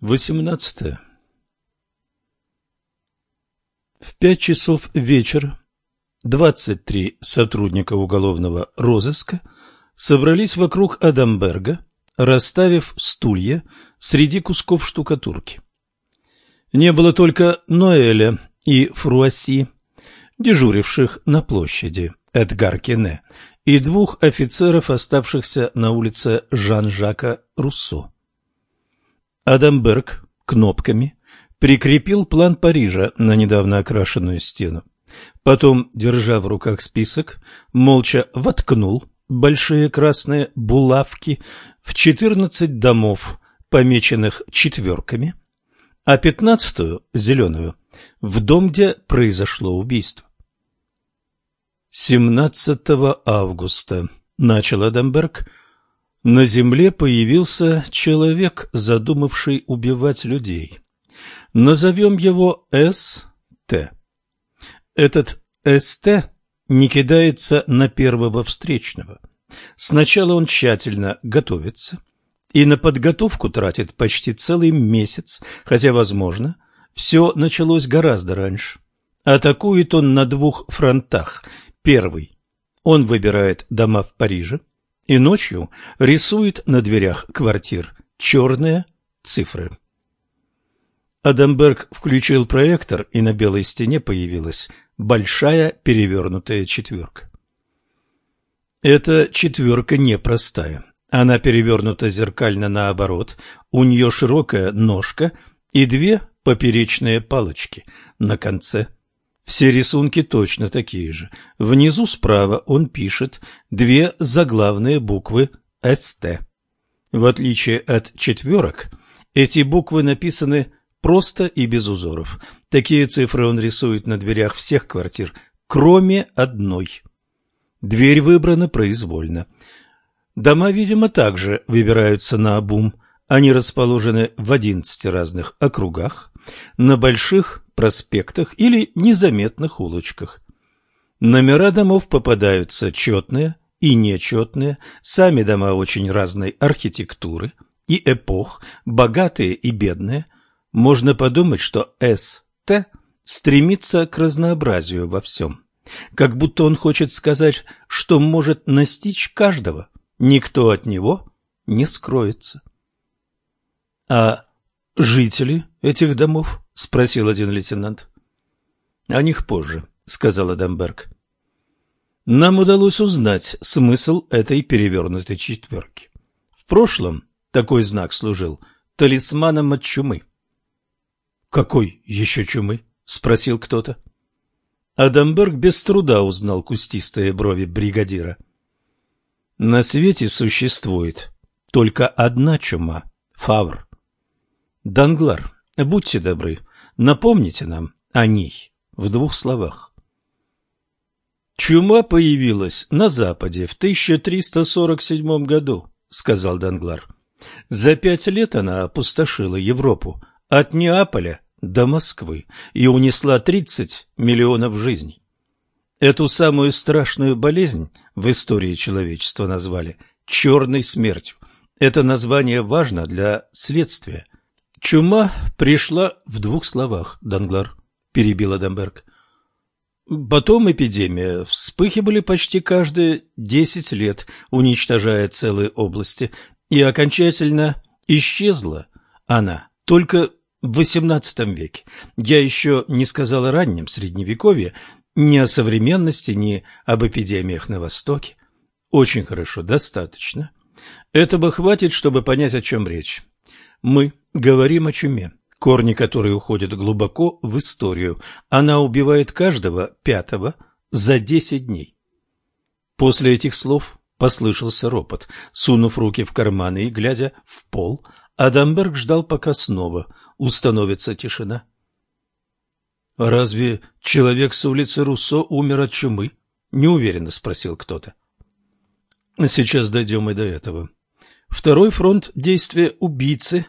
18. В пять часов вечера 23 сотрудника уголовного розыска собрались вокруг Адамберга, расставив стулья среди кусков штукатурки. Не было только Ноэля и Фруасси, дежуривших на площади Эдгар-Кене, и двух офицеров, оставшихся на улице Жан-Жака Руссо. Адамберг кнопками прикрепил план Парижа на недавно окрашенную стену. Потом, держа в руках список, молча воткнул большие красные булавки в четырнадцать домов, помеченных четверками, а пятнадцатую, зеленую, в дом, где произошло убийство. 17 августа начал Адамберг на земле появился человек, задумавший убивать людей. Назовем его С.Т. Этот С.Т. не кидается на первого встречного. Сначала он тщательно готовится и на подготовку тратит почти целый месяц, хотя, возможно, все началось гораздо раньше. Атакует он на двух фронтах. Первый. Он выбирает дома в Париже, и ночью рисует на дверях квартир черные цифры. Адамберг включил проектор, и на белой стене появилась большая перевернутая четверка. Эта четверка непростая. Она перевернута зеркально наоборот, у нее широкая ножка и две поперечные палочки на конце – все рисунки точно такие же. Внизу справа он пишет две заглавные буквы «СТ». В отличие от четверок, эти буквы написаны просто и без узоров. Такие цифры он рисует на дверях всех квартир, кроме одной. Дверь выбрана произвольно. Дома, видимо, также выбираются на обум. Они расположены в одиннадцати разных округах, на больших проспектах или незаметных улочках. Номера домов попадаются четные и нечетные, сами дома очень разной архитектуры и эпох, богатые и бедные. Можно подумать, что С.Т. стремится к разнообразию во всем, как будто он хочет сказать, что может настичь каждого, никто от него не скроется. А жители этих домов — спросил один лейтенант. — О них позже, — сказал Адамберг. Нам удалось узнать смысл этой перевернутой четверки. В прошлом такой знак служил талисманом от чумы. — Какой еще чумы? — спросил кто-то. Адамберг без труда узнал кустистые брови бригадира. — На свете существует только одна чума — Фавр. Данглар, будьте добры, Напомните нам о ней в двух словах. Чума появилась на Западе в 1347 году, сказал Данглар. За пять лет она опустошила Европу от Неаполя до Москвы и унесла 30 миллионов жизней. Эту самую страшную болезнь в истории человечества назвали «черной смертью». Это название важно для следствия, Чума пришла в двух словах, Данглар, перебил Адамберг. Потом эпидемия вспыхивали почти каждые десять лет, уничтожая целые области, и окончательно исчезла она только в XVIII веке. Я еще не сказал о раннем Средневековье, ни о современности, ни об эпидемиях на Востоке. Очень хорошо, достаточно. Этого хватит, чтобы понять, о чем речь. Мы говорим о чуме, корни которой уходят глубоко в историю. Она убивает каждого пятого за десять дней. После этих слов послышался ропот. Сунув руки в карманы и глядя в пол, Адамберг ждал, пока снова установится тишина. «Разве человек с улицы Руссо умер от чумы?» — неуверенно спросил кто-то. «Сейчас дойдем и до этого. Второй фронт действия убийцы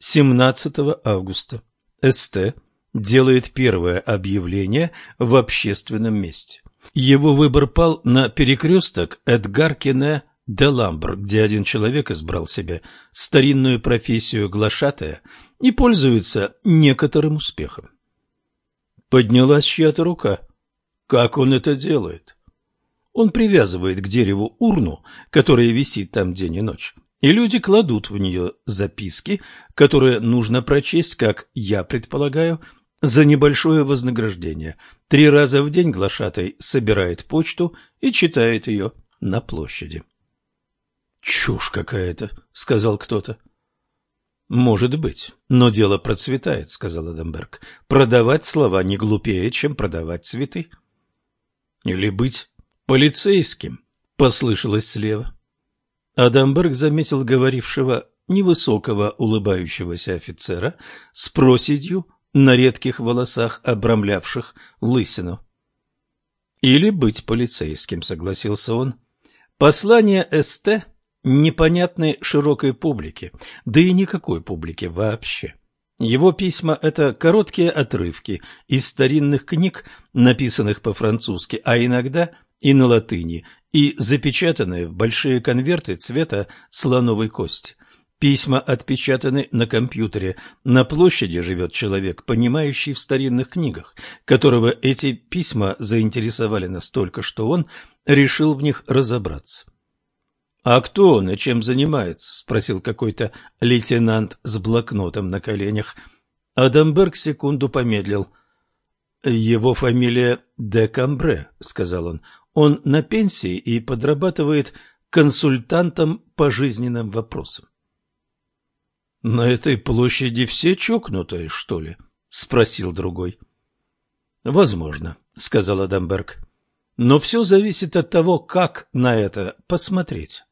17 августа. СТ делает первое объявление в общественном месте. Его выбор пал на перекресток Эдгар Кене Деламбр, где один человек избрал себе старинную профессию глашатая и пользуется некоторым успехом. Поднялась чья-то рука. Как он это делает? Он привязывает к дереву урну, которая висит там день и ночь, и люди кладут в нее записки, которые нужно прочесть, как я предполагаю, за небольшое вознаграждение. Три раза в день глашатай собирает почту и читает ее на площади. «Чушь какая-то», — сказал кто-то. «Может быть, но дело процветает», — сказал Адамберг. «Продавать слова не глупее, чем продавать цветы». «Или быть полицейским», — послышалось слева. Адамберг заметил говорившего невысокого улыбающегося офицера с проседью на редких волосах, обрамлявших лысину. «Или быть полицейским», — согласился он. «Послание СТ непонятны широкой публике, да и никакой публике вообще. Его письма – это короткие отрывки из старинных книг, написанных по-французски, а иногда и на латыни, и запечатанные в большие конверты цвета слоновой кости. Письма отпечатаны на компьютере. На площади живет человек, понимающий в старинных книгах, которого эти письма заинтересовали настолько, что он решил в них разобраться. «А кто он и чем занимается?» – спросил какой-то лейтенант с блокнотом на коленях. Адамберг секунду помедлил. «Его фамилия де Камбре», – сказал он. «Он на пенсии и подрабатывает консультантом по жизненным вопросам». «На этой площади все чокнутые, что ли?» — спросил другой. «Возможно», — сказал Адамберг. «Но все зависит от того, как на это посмотреть.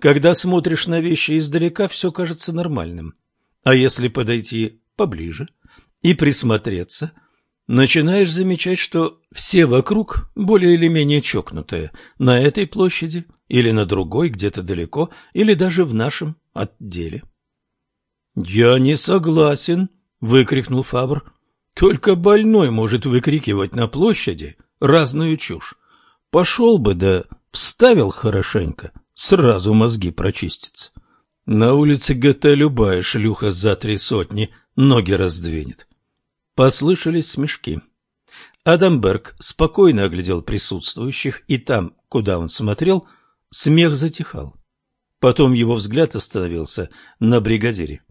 Когда смотришь на вещи издалека, все кажется нормальным. А если подойти поближе и присмотреться, начинаешь замечать, что все вокруг более или менее чокнутые на этой площади или на другой, где-то далеко, или даже в нашем отделе». «Я не согласен!» — выкрикнул Фабр. «Только больной может выкрикивать на площади разную чушь. Пошел бы, да вставил хорошенько, сразу мозги прочистятся. На улице ГТ любая шлюха за три сотни ноги раздвинет». Послышались смешки. Адамберг спокойно оглядел присутствующих, и там, куда он смотрел, смех затихал. Потом его взгляд остановился на бригадире.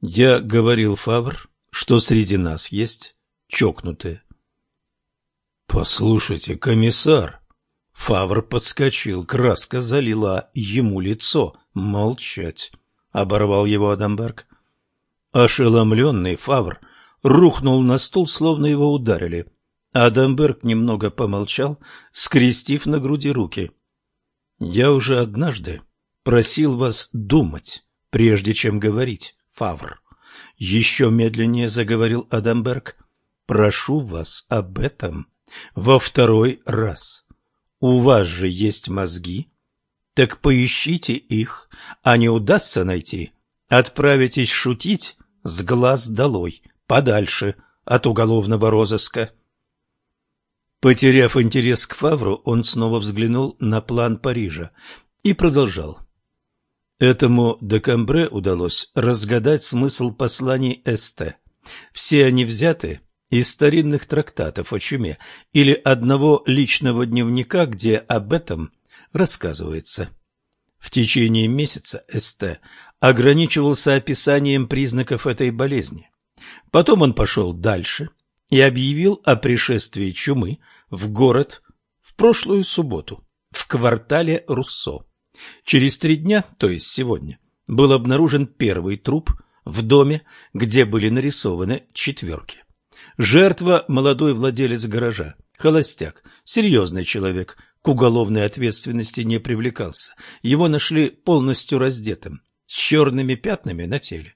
Я говорил, Фавр, что среди нас есть чокнутые. Послушайте, комиссар. Фавр подскочил, краска залила ему лицо. Молчать, оборвал его Адамберг. Ошеломленный Фавр рухнул на стул, словно его ударили. Адамберг немного помолчал, скрестив на груди руки. «Я уже однажды просил вас думать, прежде чем говорить. Фавр. Еще медленнее заговорил Адамберг. Прошу вас об этом во второй раз. У вас же есть мозги. Так поищите их, а не удастся найти. Отправитесь шутить с глаз долой, подальше от уголовного розыска. Потеряв интерес к Фавру, он снова взглянул на план Парижа и продолжал. Этому Декамбре удалось разгадать смысл посланий СТ. Все они взяты из старинных трактатов о чуме или одного личного дневника, где об этом рассказывается. В течение месяца СТ ограничивался описанием признаков этой болезни. Потом он пошел дальше и объявил о пришествии чумы в город в прошлую субботу в квартале Руссо. Через три дня, то есть сегодня, был обнаружен первый труп в доме, где были нарисованы четверки. Жертва – молодой владелец гаража, холостяк, серьезный человек, к уголовной ответственности не привлекался. Его нашли полностью раздетым, с черными пятнами на теле.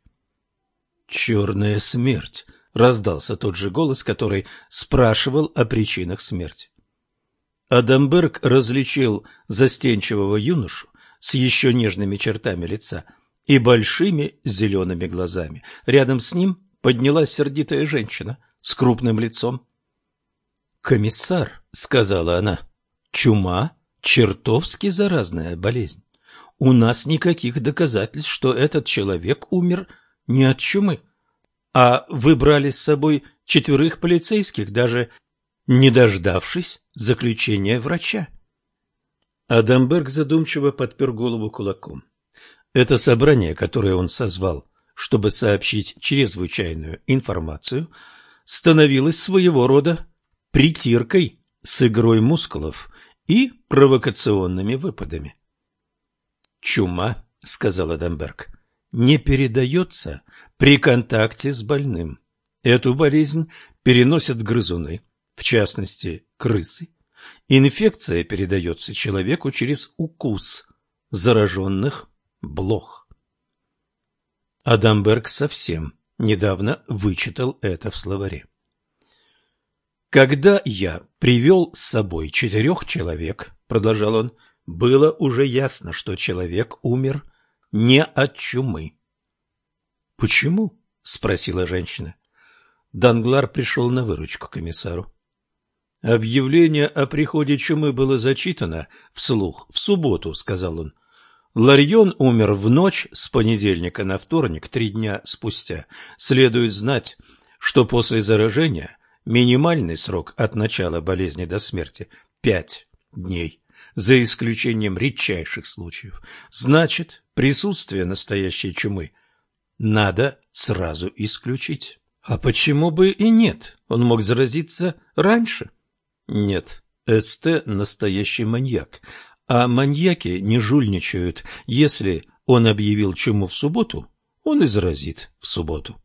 «Черная смерть», — раздался тот же голос, который спрашивал о причинах смерти. Адамберг различил застенчивого юношу с еще нежными чертами лица и большими зелеными глазами. Рядом с ним поднялась сердитая женщина с крупным лицом. «Комиссар», — сказала она, — «чума чертовски заразная болезнь. У нас никаких доказательств, что этот человек умер не от чумы. А вы брали с собой четверых полицейских, даже не дождавшись заключения врача. Адамберг задумчиво подпер голову кулаком. Это собрание, которое он созвал, чтобы сообщить чрезвычайную информацию, становилось своего рода притиркой с игрой мускулов и провокационными выпадами. «Чума», — сказал Адамберг, — «не передается при контакте с больным. Эту болезнь переносят грызуны, в частности, крысы. Инфекция передается человеку через укус зараженных блох. Адамберг совсем недавно вычитал это в словаре. Когда я привел с собой четырех человек, продолжал он, было уже ясно, что человек умер не от чумы. Почему? спросила женщина. Данглар пришел на выручку комиссару. Объявление о приходе чумы было зачитано вслух в субботу, сказал он. Ларьон умер в ночь с понедельника на вторник, три дня спустя. Следует знать, что после заражения минимальный срок от начала болезни до смерти – пять дней, за исключением редчайших случаев. Значит, присутствие настоящей чумы надо сразу исключить. А почему бы и нет? Он мог заразиться раньше. Нет, СТ – настоящий маньяк, а маньяки не жульничают. Если он объявил чуму в субботу, он и заразит в субботу.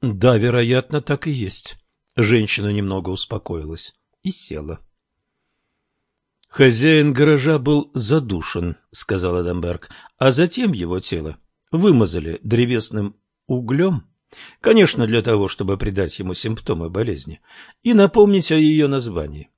Да, вероятно, так и есть. Женщина немного успокоилась и села. Хозяин гаража был задушен, сказал Адамберг, а затем его тело вымазали древесным углем, конечно, для того, чтобы придать ему симптомы болезни и напомнить о ее названии.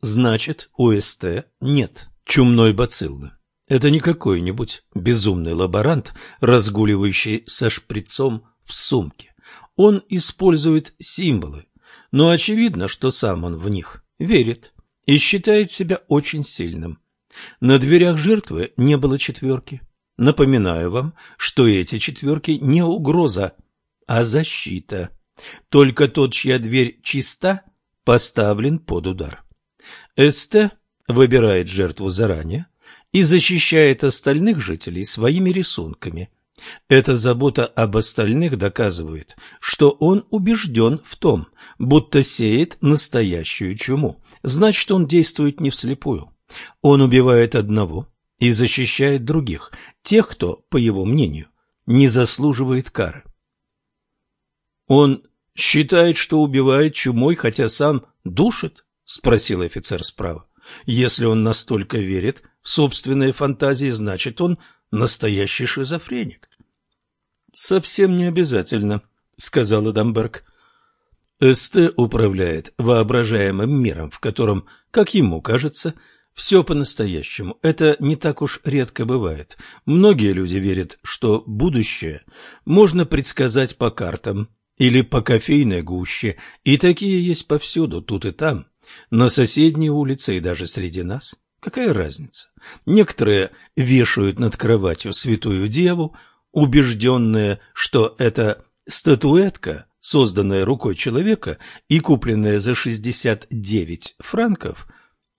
Значит, у СТ нет чумной бациллы. Это не какой-нибудь безумный лаборант, разгуливающий со шприцом в сумке. Он использует символы, но очевидно, что сам он в них верит и считает себя очень сильным. На дверях жертвы не было четверки. Напоминаю вам, что эти четверки не угроза, а защита. Только тот, чья дверь чиста, поставлен под удар. СТ выбирает жертву заранее и защищает остальных жителей своими рисунками. Эта забота об остальных доказывает, что он убежден в том, будто сеет настоящую чуму. Значит, он действует не вслепую. Он убивает одного и защищает других, тех, кто, по его мнению, не заслуживает кары. Он считает, что убивает чумой, хотя сам душит? — спросил офицер справа. «Если он настолько верит в собственные фантазии, значит, он настоящий шизофреник». «Совсем не обязательно», — сказал Адамберг. СТ управляет воображаемым миром, в котором, как ему кажется, все по-настоящему. Это не так уж редко бывает. Многие люди верят, что будущее можно предсказать по картам или по кофейной гуще, и такие есть повсюду, тут и там. На соседней улице и даже среди нас. Какая разница? Некоторые вешают над кроватью святую деву, убежденные, что это статуэтка, созданная рукой человека и купленная за 69 франков,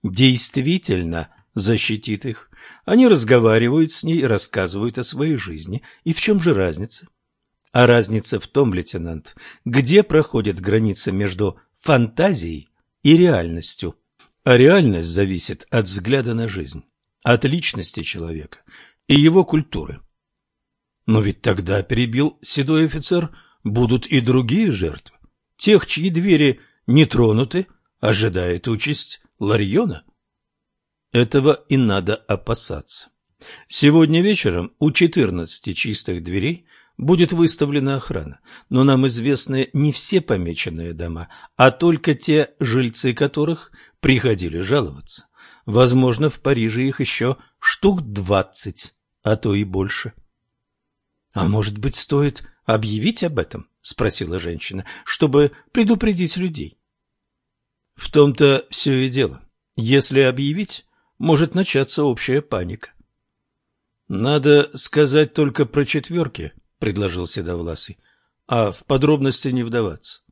действительно защитит их. Они разговаривают с ней и рассказывают о своей жизни. И в чем же разница? А разница в том, лейтенант, где проходит граница между фантазией и реальностью. А реальность зависит от взгляда на жизнь, от личности человека и его культуры. Но ведь тогда, перебил седой офицер, будут и другие жертвы. Тех, чьи двери не тронуты, ожидает участь Ларьона. Этого и надо опасаться. Сегодня вечером у четырнадцати чистых дверей будет выставлена охрана, но нам известны не все помеченные дома, а только те жильцы которых приходили жаловаться. Возможно, в Париже их еще штук двадцать, а то и больше. — А может быть, стоит объявить об этом? — спросила женщина, — чтобы предупредить людей. — В том-то все и дело. Если объявить, может начаться общая паника. «Надо сказать только про четверки», — предложил Седовласый, — «а в подробности не вдаваться».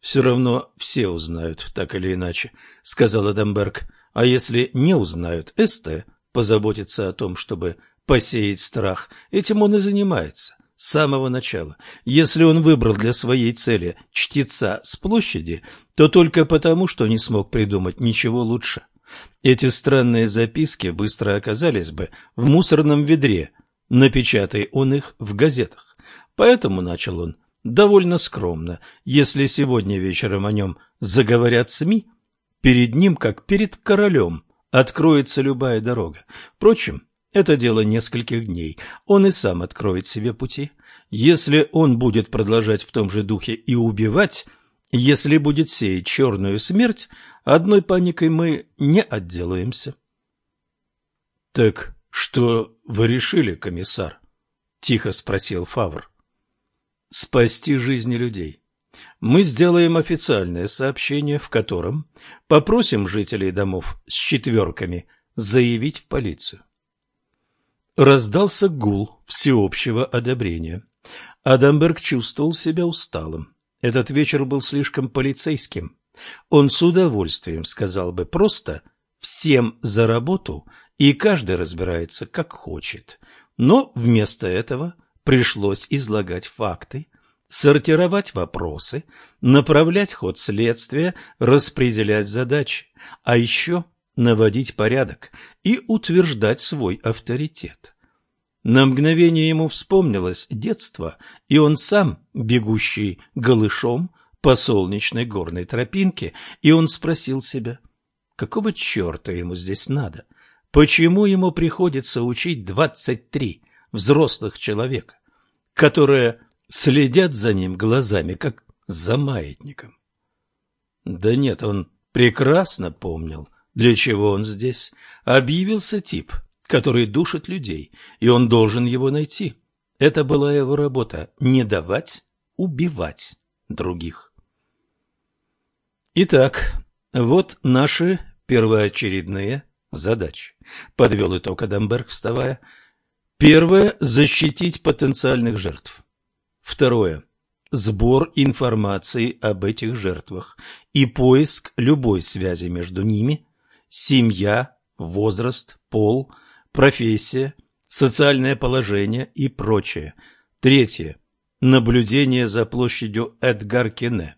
«Все равно все узнают, так или иначе», — сказал Адамберг. «А если не узнают, СТ позаботится о том, чтобы посеять страх. Этим он и занимается с самого начала. Если он выбрал для своей цели чтеца с площади, то только потому, что не смог придумать ничего лучше». Эти странные записки быстро оказались бы в мусорном ведре, напечатай он их в газетах. Поэтому начал он довольно скромно. Если сегодня вечером о нем заговорят СМИ, перед ним, как перед королем, откроется любая дорога. Впрочем, это дело нескольких дней. Он и сам откроет себе пути. Если он будет продолжать в том же духе и убивать, если будет сеять черную смерть, Одной паникой мы не отделаемся. — Так что вы решили, комиссар? — тихо спросил Фавр. — Спасти жизни людей. Мы сделаем официальное сообщение, в котором попросим жителей домов с четверками заявить в полицию. Раздался гул всеобщего одобрения. Адамберг чувствовал себя усталым. Этот вечер был слишком полицейским. Он с удовольствием сказал бы просто «всем за работу» и каждый разбирается как хочет. Но вместо этого пришлось излагать факты, сортировать вопросы, направлять ход следствия, распределять задачи, а еще наводить порядок и утверждать свой авторитет. На мгновение ему вспомнилось детство, и он сам, бегущий голышом, по солнечной горной тропинке, и он спросил себя, какого черта ему здесь надо? Почему ему приходится учить двадцать три взрослых человека, которые следят за ним глазами, как за маятником? Да нет, он прекрасно помнил, для чего он здесь. Объявился тип, который душит людей, и он должен его найти. Это была его работа – не давать убивать других. Итак, вот наши первоочередные задачи. Подвел итог Адамберг, вставая. Первое – защитить потенциальных жертв. Второе – сбор информации об этих жертвах и поиск любой связи между ними, семья, возраст, пол, профессия, социальное положение и прочее. Третье – наблюдение за площадью Эдгар-Кене.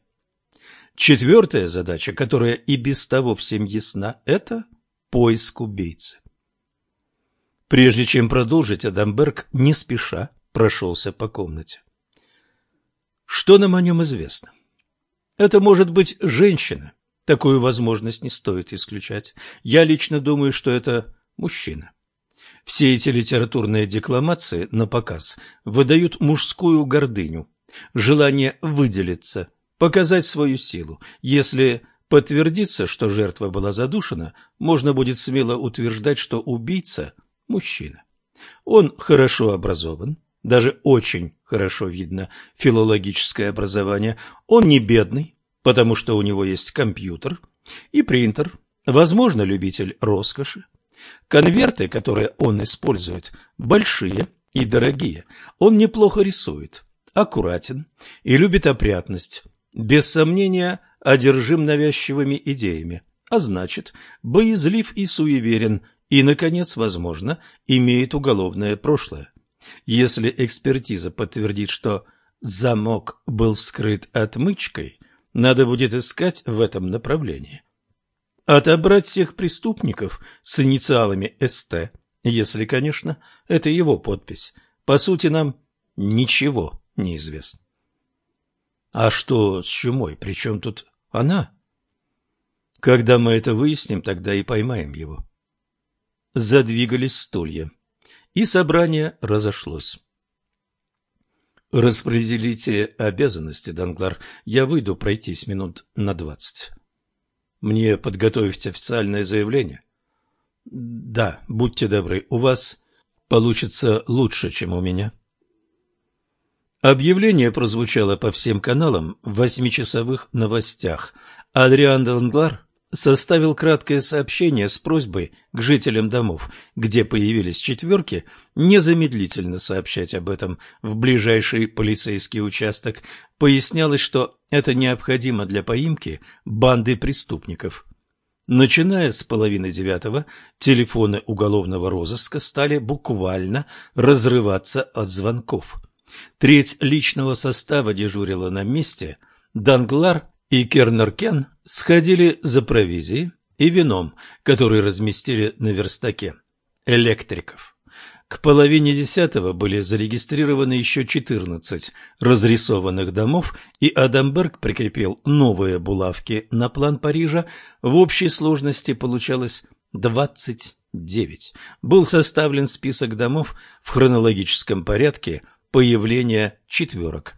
Четвертая задача, которая и без того всем ясна, это поиск убийцы. Прежде чем продолжить, Адамберг не спеша прошелся по комнате. Что нам о нем известно? Это может быть женщина. Такую возможность не стоит исключать. Я лично думаю, что это мужчина. Все эти литературные декламации на показ выдают мужскую гордыню, желание выделиться – показать свою силу. Если подтвердится, что жертва была задушена, можно будет смело утверждать, что убийца – мужчина. Он хорошо образован, даже очень хорошо видно филологическое образование. Он не бедный, потому что у него есть компьютер и принтер, возможно, любитель роскоши. Конверты, которые он использует, большие и дорогие. Он неплохо рисует, аккуратен и любит опрятность без сомнения, одержим навязчивыми идеями, а значит, боязлив и суеверен, и, наконец, возможно, имеет уголовное прошлое. Если экспертиза подтвердит, что замок был вскрыт отмычкой, надо будет искать в этом направлении. Отобрать всех преступников с инициалами СТ, если, конечно, это его подпись. По сути, нам ничего не известно. А что с чумой? Причем тут она? Когда мы это выясним, тогда и поймаем его. Задвигались стулья, и собрание разошлось. Распределите обязанности, Данглар. Я выйду пройтись минут на двадцать. Мне подготовить официальное заявление? Да, будьте добры, у вас получится лучше, чем у меня. Объявление прозвучало по всем каналам в восьмичасовых новостях. Адриан Данглар составил краткое сообщение с просьбой к жителям домов, где появились четверки, незамедлительно сообщать об этом в ближайший полицейский участок. Пояснялось, что это необходимо для поимки банды преступников. Начиная с половины девятого, телефоны уголовного розыска стали буквально разрываться от звонков. Треть личного состава дежурила на месте, Данглар и Кернеркен сходили за провизией и вином, который разместили на верстаке. Электриков. К половине десятого были зарегистрированы еще 14 разрисованных домов, и Адамберг прикрепил новые булавки на план Парижа. В общей сложности получалось 29. Был составлен список домов в хронологическом порядке появления четверок.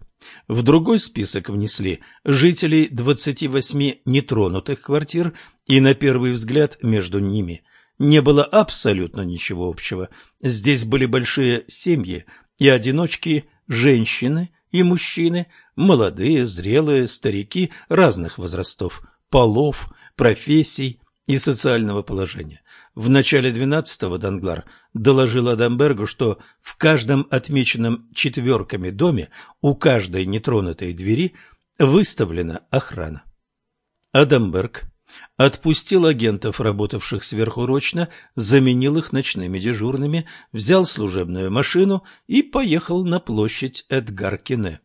В другой список внесли жителей 28 нетронутых квартир, и на первый взгляд между ними не было абсолютно ничего общего. Здесь были большие семьи и одиночки, женщины и мужчины, молодые, зрелые, старики разных возрастов, полов, профессий и социального положения. В начале 12-го Данглар доложил Адамбергу, что в каждом отмеченном четверками доме у каждой нетронутой двери выставлена охрана. Адамберг отпустил агентов, работавших сверхурочно, заменил их ночными дежурными, взял служебную машину и поехал на площадь Эдгар-Кине.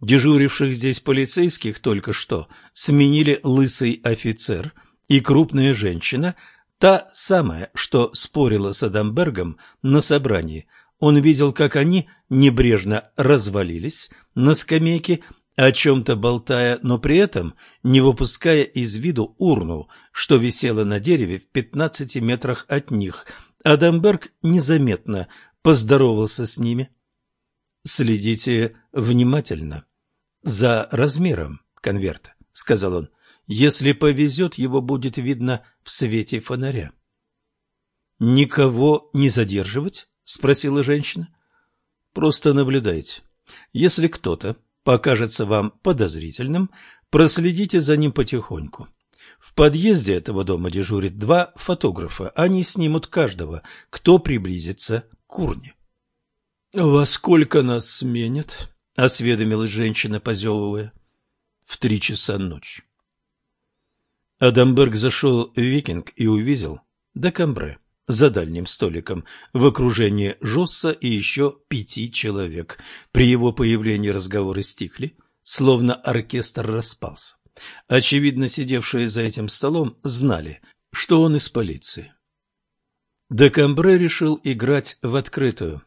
Дежуривших здесь полицейских только что сменили лысый офицер и крупная женщина – Та самая, что спорила с Адамбергом на собрании. Он видел, как они небрежно развалились на скамейке, о чем-то болтая, но при этом не выпуская из виду урну, что висела на дереве в пятнадцати метрах от них. Адамберг незаметно поздоровался с ними. «Следите внимательно за размером конверта», — сказал он. Если повезет, его будет видно в свете фонаря. «Никого не задерживать?» — спросила женщина. «Просто наблюдайте. Если кто-то покажется вам подозрительным, проследите за ним потихоньку. В подъезде этого дома дежурит два фотографа. Они снимут каждого, кто приблизится к урне». «Во сколько нас сменят?» — осведомилась женщина, позевывая. «В три часа ночи». Адамберг зашел в Викинг и увидел Декамбре за дальним столиком в окружении Жосса и еще пяти человек. При его появлении разговоры стихли, словно оркестр распался. Очевидно, сидевшие за этим столом знали, что он из полиции. Декамбре решил играть в открытую.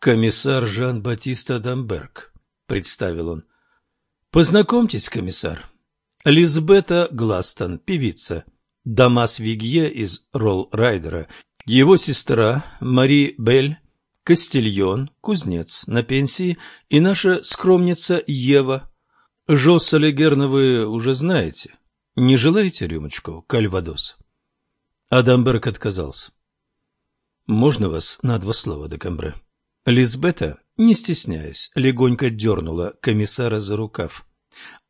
«Комиссар Жан-Батист Адамберг», — представил он. «Познакомьтесь, комиссар, Лизбета Гластон, певица, Дамас Вигье из Ролл-Райдера, его сестра Мари Бель, Кастильон, кузнец на пенсии, и наша скромница Ева. Жосса Легерна вы уже знаете. Не желаете рюмочку кальвадос? Адамберг отказался. «Можно вас на два слова, Декамбре?» Лизбета, не стесняясь, легонько дернула комиссара за рукав.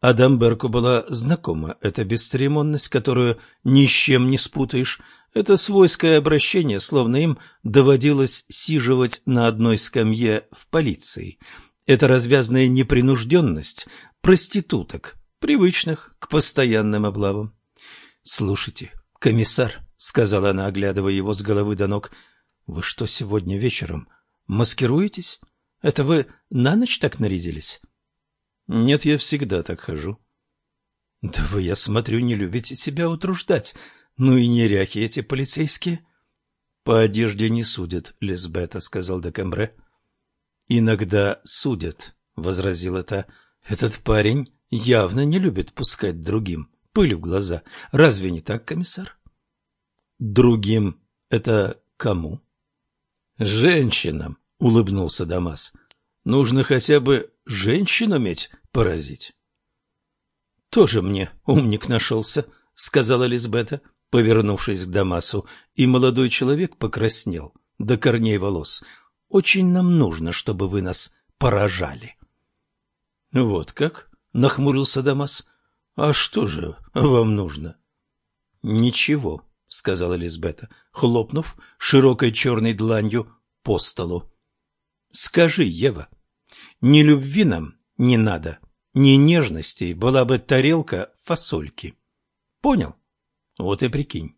Адамберку была знакома эта бесцеремонность, которую ни с чем не спутаешь. Это свойское обращение, словно им доводилось сиживать на одной скамье в полиции. Это развязная непринужденность проституток, привычных к постоянным облавам. — Слушайте, комиссар, — сказала она, оглядывая его с головы до ног, — вы что сегодня вечером маскируетесь? Это вы на ночь так нарядились? Нет, я всегда так хожу. Да вы, я смотрю, не любите себя утруждать. Ну и неряхи эти полицейские. По одежде не судят, Лизбета, сказал Декамбре. Иногда судят, возразила та. Этот парень явно не любит пускать другим пыль в глаза. Разве не так, комиссар? Другим это кому? Женщинам, улыбнулся Дамас. Нужно хотя бы женщину иметь поразить. — Тоже мне умник нашелся, — сказала Лизбета, повернувшись к Дамасу, и молодой человек покраснел до корней волос. — Очень нам нужно, чтобы вы нас поражали. — Вот как? — нахмурился Дамас. — А что же вам нужно? Ничего, сказала Лизбета, хлопнув широкой черной дланью по столу. Скажи, Ева, ни любви нам не надо, ни нежностей, была бы тарелка фасольки. Понял? Вот и прикинь.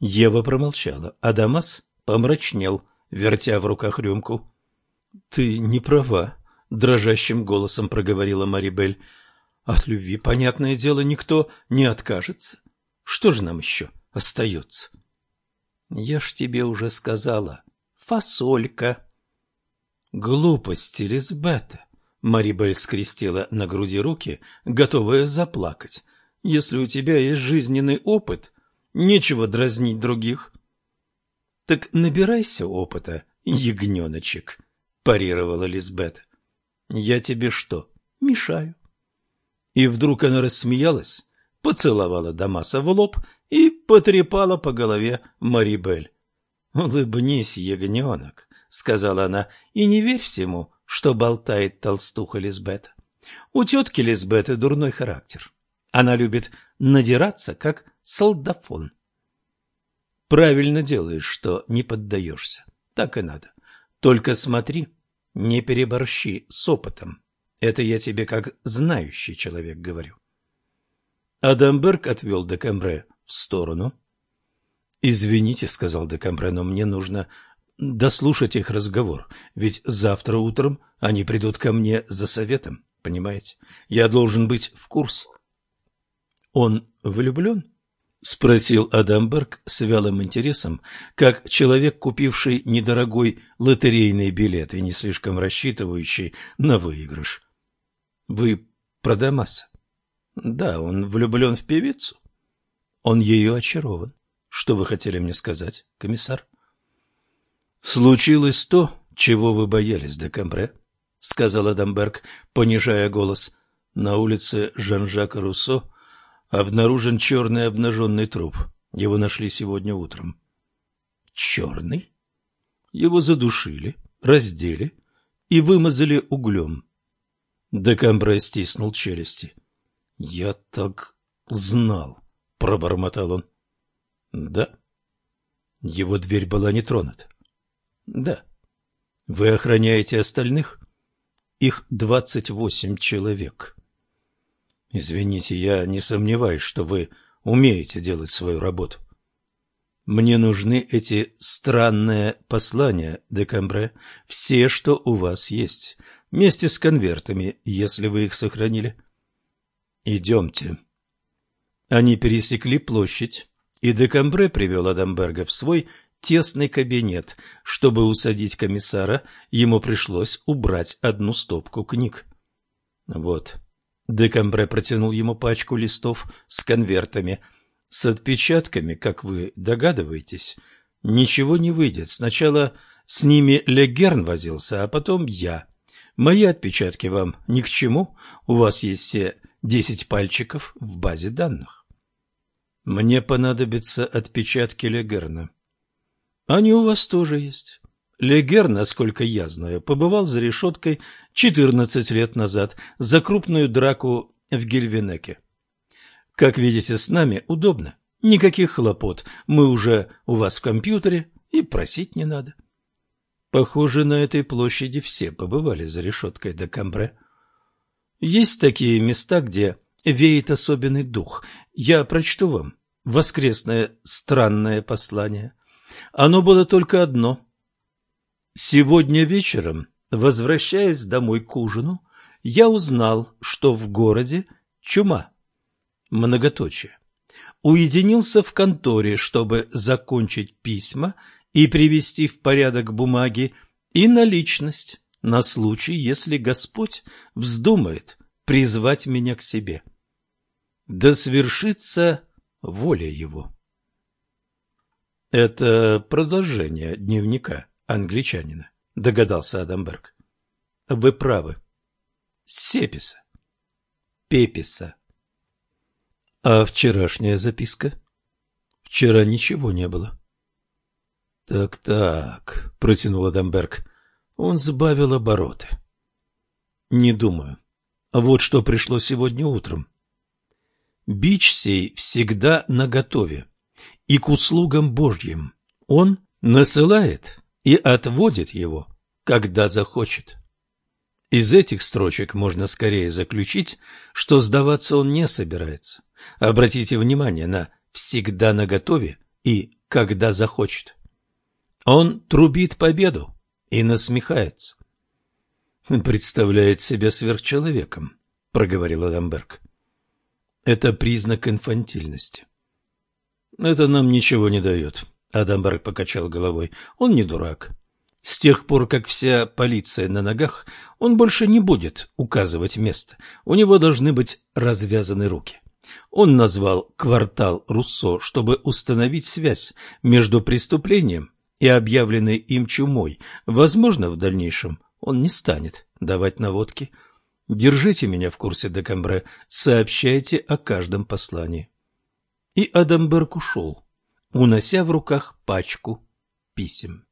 Ева промолчала, а Дамас помрачнел, вертя в руках рюмку. — Ты не права, — дрожащим голосом проговорила Марибель. — От любви, понятное дело, никто не откажется. Что же нам еще остается? — Я ж тебе уже сказала. Фасолька. — Глупости, Лизбета. Марибель скрестила на груди руки, готовая заплакать. — Если у тебя есть жизненный опыт, нечего дразнить других. — Так набирайся опыта, ягненочек, — парировала Лизбет. — Я тебе что, мешаю? И вдруг она рассмеялась, поцеловала Дамаса в лоб и потрепала по голове Марибель. — Улыбнись, ягненок, — сказала она, — и не верь всему, что болтает толстуха Лизбета. У тетки Лизбеты дурной характер. Она любит надираться, как солдафон. Правильно делаешь, что не поддаешься. Так и надо. Только смотри, не переборщи с опытом. Это я тебе как знающий человек говорю. Адамберг отвел Декамбре в сторону. «Извините», — сказал Декамбре, — «но мне нужно дослушать их разговор, ведь завтра утром они придут ко мне за советом, понимаете? Я должен быть в курсе». «Он влюблен?» — спросил Адамберг с вялым интересом, как человек, купивший недорогой лотерейный билет и не слишком рассчитывающий на выигрыш. — Вы про Дамаса? — Да, он влюблен в певицу. — Он ее очарован. Что вы хотели мне сказать, комиссар? — Случилось то, чего вы боялись, Декамбре, — сказал Адамберг, понижая голос. На улице Жан-Жака Руссо Обнаружен черный обнаженный труп. Его нашли сегодня утром. Черный? Его задушили, раздели и вымазали углем. Декамбре стиснул челюсти. — Я так знал, — пробормотал он. — Да. Его дверь была не тронута. — Да. Вы охраняете остальных? Их двадцать восемь человек. Извините, я не сомневаюсь, что вы умеете делать свою работу. Мне нужны эти странные послания, Декамбре, все, что у вас есть, вместе с конвертами, если вы их сохранили. Идемте. Они пересекли площадь, и Декамбре привел Адамберга в свой тесный кабинет. Чтобы усадить комиссара, ему пришлось убрать одну стопку книг. Вот, Декамбре протянул ему пачку листов с конвертами. С отпечатками, как вы догадываетесь, ничего не выйдет. Сначала с ними Легерн возился, а потом я. Мои отпечатки вам ни к чему. У вас есть все десять пальчиков в базе данных. Мне понадобятся отпечатки Легерна. Они у вас тоже есть. Легер, насколько я знаю, побывал за решеткой 14 лет назад за крупную драку в Гельвенеке. Как видите, с нами удобно. Никаких хлопот. Мы уже у вас в компьютере, и просить не надо. Похоже, на этой площади все побывали за решеткой до Камбре. Есть такие места, где веет особенный дух. Я прочту вам воскресное странное послание. Оно было только одно — Сегодня вечером, возвращаясь домой к ужину, я узнал, что в городе чума. Многоточие. Уединился в конторе, чтобы закончить письма и привести в порядок бумаги и наличность на случай, если Господь вздумает призвать меня к себе. Да свершится воля Его. Это продолжение дневника англичанина, догадался Адамберг. Вы правы. Сеписа. Пеписа. А вчерашняя записка? Вчера ничего не было. Так-так, протянул Адамберг. Он сбавил обороты. Не думаю. Вот что пришло сегодня утром. Бич сей всегда наготове, и к услугам Божьим он насылает и отводит его, когда захочет. Из этих строчек можно скорее заключить, что сдаваться он не собирается. Обратите внимание на «всегда наготове» и «когда захочет». Он трубит победу и насмехается. «Представляет себя сверхчеловеком», — проговорил Адамберг. «Это признак инфантильности». «Это нам ничего не дает», — Адамберг покачал головой. «Он не дурак. С тех пор, как вся полиция на ногах, он больше не будет указывать место. У него должны быть развязаны руки. Он назвал квартал Руссо, чтобы установить связь между преступлением и объявленной им чумой. Возможно, в дальнейшем он не станет давать наводки. Держите меня в курсе Декамбре, сообщайте о каждом послании. И Адамберг ушел, унося в руках пачку писем.